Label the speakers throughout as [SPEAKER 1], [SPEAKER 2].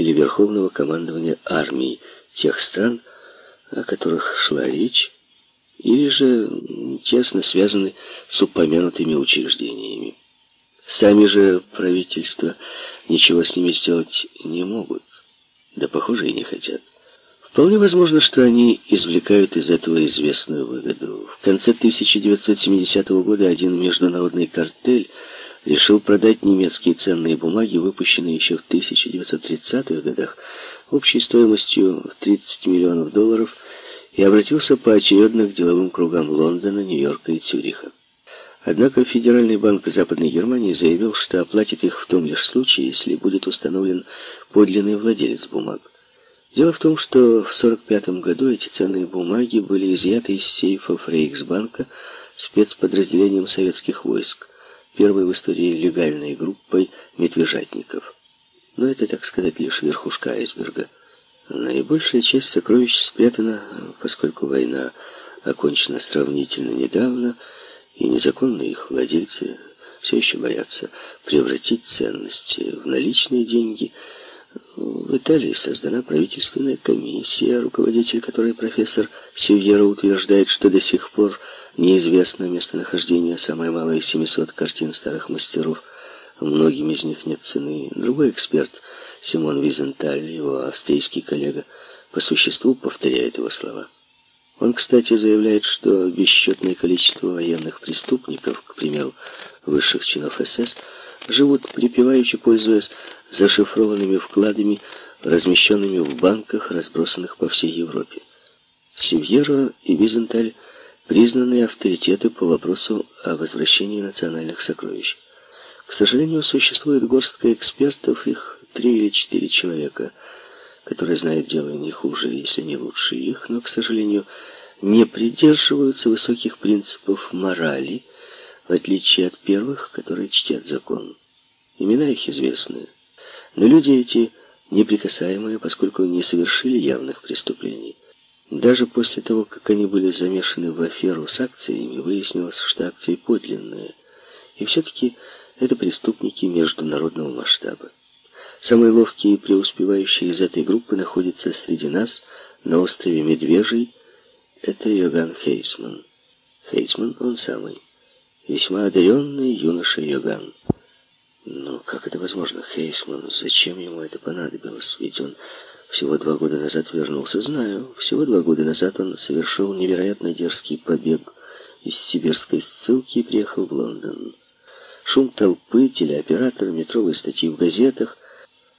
[SPEAKER 1] или верховного командования армий тех стран, о которых шла речь, или же тесно связаны с упомянутыми учреждениями. Сами же правительства ничего с ними сделать не могут, да, похоже, и не хотят. Вполне возможно, что они извлекают из этого известную выгоду. В конце 1970 года один международный картель решил продать немецкие ценные бумаги, выпущенные еще в 1930-х годах, общей стоимостью в 30 миллионов долларов, и обратился поочередно к деловым кругам Лондона, Нью-Йорка и Цюриха. Однако Федеральный банк Западной Германии заявил, что оплатит их в том лишь случае, если будет установлен подлинный владелец бумаг. Дело в том, что в 1945 году эти ценные бумаги были изъяты из сейфов Рейхсбанка спецподразделением советских войск, первой в истории легальной группой медвежатников. Но это, так сказать, лишь верхушка айсберга. Наибольшая часть сокровищ спрятана, поскольку война окончена сравнительно недавно, и незаконные их владельцы все еще боятся превратить ценности в наличные деньги – в Италии создана правительственная комиссия, руководитель которой профессор Сильера утверждает, что до сих пор неизвестно местонахождение самой малой 700 картин старых мастеров. Многим из них нет цены. Другой эксперт, Симон Визенталь, его австрийский коллега, по существу повторяет его слова. Он, кстати, заявляет, что бесчетное количество военных преступников, к примеру, высших чинов СС, живут припеваючи, пользуясь зашифрованными вкладами, размещенными в банках, разбросанных по всей Европе. Сивьеро и Визенталь признанные авторитеты по вопросу о возвращении национальных сокровищ. К сожалению, существует горстка экспертов, их три или четыре человека, которые знают дело не хуже, если не лучше их, но, к сожалению, не придерживаются высоких принципов морали, в отличие от первых, которые чтят закон. Имена их известны. Но люди эти неприкасаемые, поскольку не совершили явных преступлений. Даже после того, как они были замешаны в аферу с акциями, выяснилось, что акции подлинные. И все-таки это преступники международного масштаба. Самые ловкие и преуспевающие из этой группы находятся среди нас на острове Медвежий. Это Йоган Хейсман. Хейсман он самый. Весьма одаренный юноша Йоган. Но как это возможно, Хейсман? Зачем ему это понадобилось? Ведь он всего два года назад вернулся. Знаю, всего два года назад он совершил невероятно дерзкий побег из сибирской ссылки и приехал в Лондон. Шум толпы, телеоператор, метровые статьи в газетах,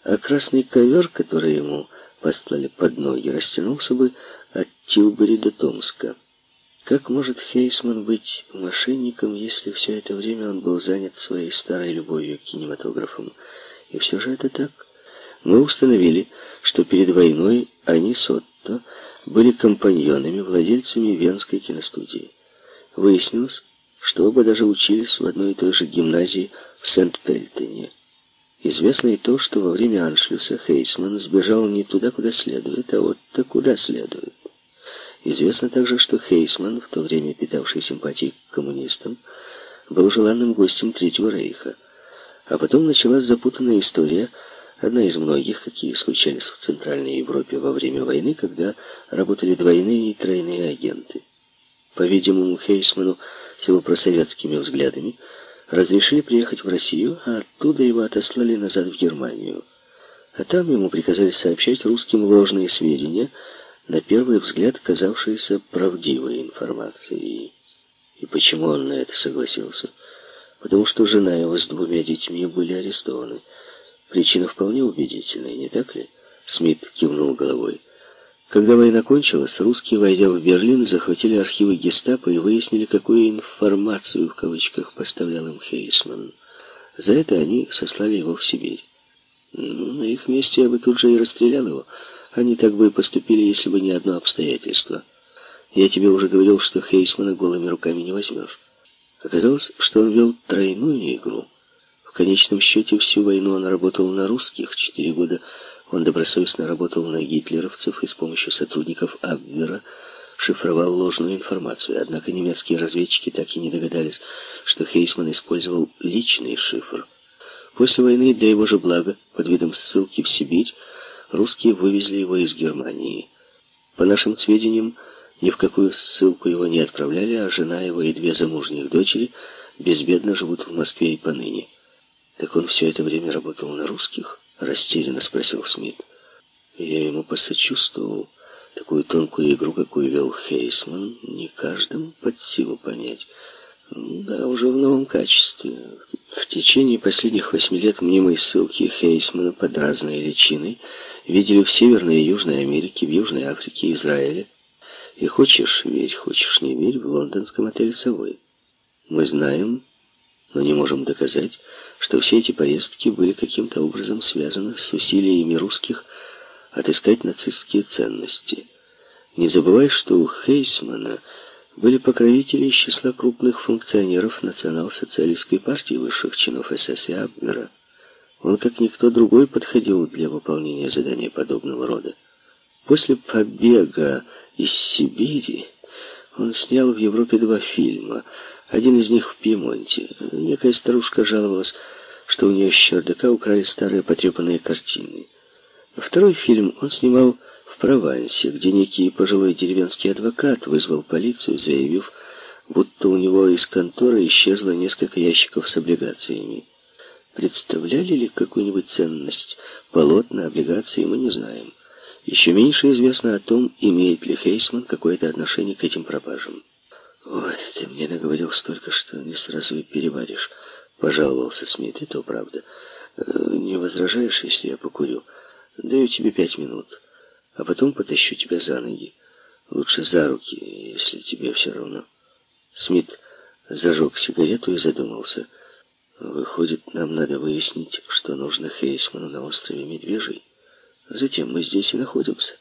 [SPEAKER 1] а красный ковер, который ему послали под ноги, растянулся бы от Тилбери до Томска. Как может Хейсман быть мошенником, если все это время он был занят своей старой любовью к кинематографам? И все же это так. Мы установили, что перед войной они с Отто были компаньонами, владельцами Венской киностудии. Выяснилось, что оба даже учились в одной и той же гимназии в Сент-Пельтоне. Известно и то, что во время аншлюса Хейсман сбежал не туда, куда следует, а Отто куда следует. Известно также, что Хейсман, в то время питавший симпатии к коммунистам, был желанным гостем Третьего Рейха. А потом началась запутанная история, одна из многих, какие случались в Центральной Европе во время войны, когда работали двойные и тройные агенты. По-видимому, Хейсману с его просоветскими взглядами разрешили приехать в Россию, а оттуда его отослали назад в Германию. А там ему приказали сообщать русским ложные сведения на первый взгляд казавшейся правдивой информацией. И почему он на это согласился? Потому что жена его с двумя детьми были арестованы. Причина вполне убедительная, не так ли? Смит кивнул головой. Когда война кончилась, русские, войдя в Берлин, захватили архивы гестапо и выяснили, какую информацию, в кавычках, поставлял им Хейсман. За это они сослали его в Сибирь. Ну, на их месте я бы тут же и расстрелял его. Они так бы и поступили, если бы не одно обстоятельство. Я тебе уже говорил, что Хейсмана голыми руками не возьмешь. Оказалось, что он вел тройную игру. В конечном счете всю войну он работал на русских. Четыре года он добросовестно работал на гитлеровцев и с помощью сотрудников Абвера шифровал ложную информацию. Однако немецкие разведчики так и не догадались, что Хейсман использовал личный шифр. После войны для его же блага, под видом ссылки в Сибирь, русские вывезли его из Германии. По нашим сведениям, ни в какую ссылку его не отправляли, а жена его и две замужних дочери безбедно живут в Москве и поныне. «Так он все это время работал на русских?» — растерянно спросил Смит. Я ему посочувствовал. Такую тонкую игру, какую вел Хейсман, не каждому под силу понять. Да, уже в новом качестве. В течение последних восьми лет мнимой ссылки Хейсмана под разной личиной видели в Северной и Южной Америке, в Южной Африке, Израиле. И хочешь верь, хочешь не верь, в лондонском отеле «Совой». Мы знаем, но не можем доказать, что все эти поездки были каким-то образом связаны с усилиями русских отыскать нацистские ценности. Не забывай, что у Хейсмана были покровители из числа крупных функционеров национал-социалистской партии высших чинов СС и Абвера. Он, как никто другой, подходил для выполнения задания подобного рода. После побега из Сибири он снял в Европе два фильма. Один из них в Пьемонте. Некая старушка жаловалась, что у нее с чердака украли старые потрепанные картины. Второй фильм он снимал Провансе, где некий пожилой деревенский адвокат вызвал полицию, заявив, будто у него из конторы исчезло несколько ящиков с облигациями. Представляли ли какую-нибудь ценность полотна, облигации, мы не знаем. Еще меньше известно о том, имеет ли Хейсман какое-то отношение к этим пропажам. «Ой, ты мне наговорил столько, что не сразу и переваришь», — пожаловался Смит, и то правда. «Э, «Не возражаешь, если я покурю?» Даю тебе пять минут, а потом потащу тебя за ноги. Лучше за руки, если тебе все равно. Смит зажег сигарету и задумался. Выходит, нам надо выяснить, что нужно Хейсману на острове Медвежий. Затем мы здесь и находимся.